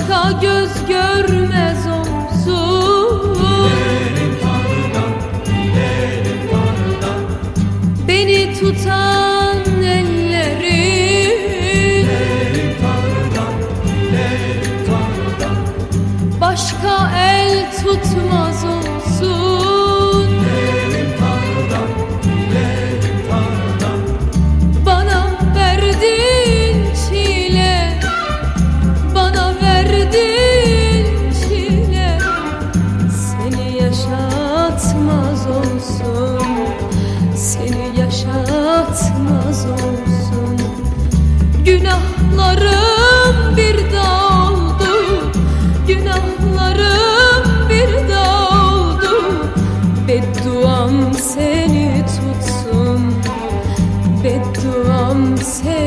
aşka göz görmez olsun. Gidelim tanrıdan, gidelim tanrıdan. Beni tutar Günahlarım bir dağıldı Günahlarım bir dağıldı Bedduam seni tutsun Bedduam seni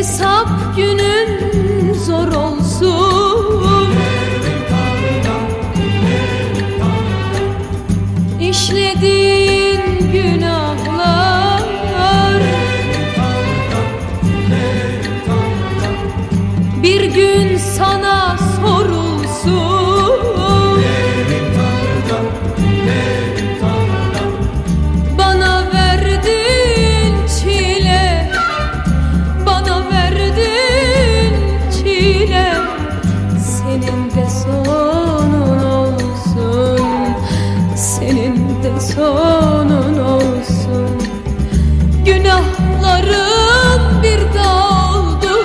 hesap günün zor olsun. İşlediğin günahlar Bir gün sana sonun olsun. Günahlarım bir dağıldı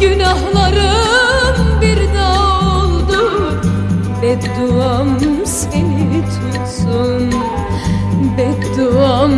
Günahlarım bir dağıldı Bedduam seni tutsun Bedduam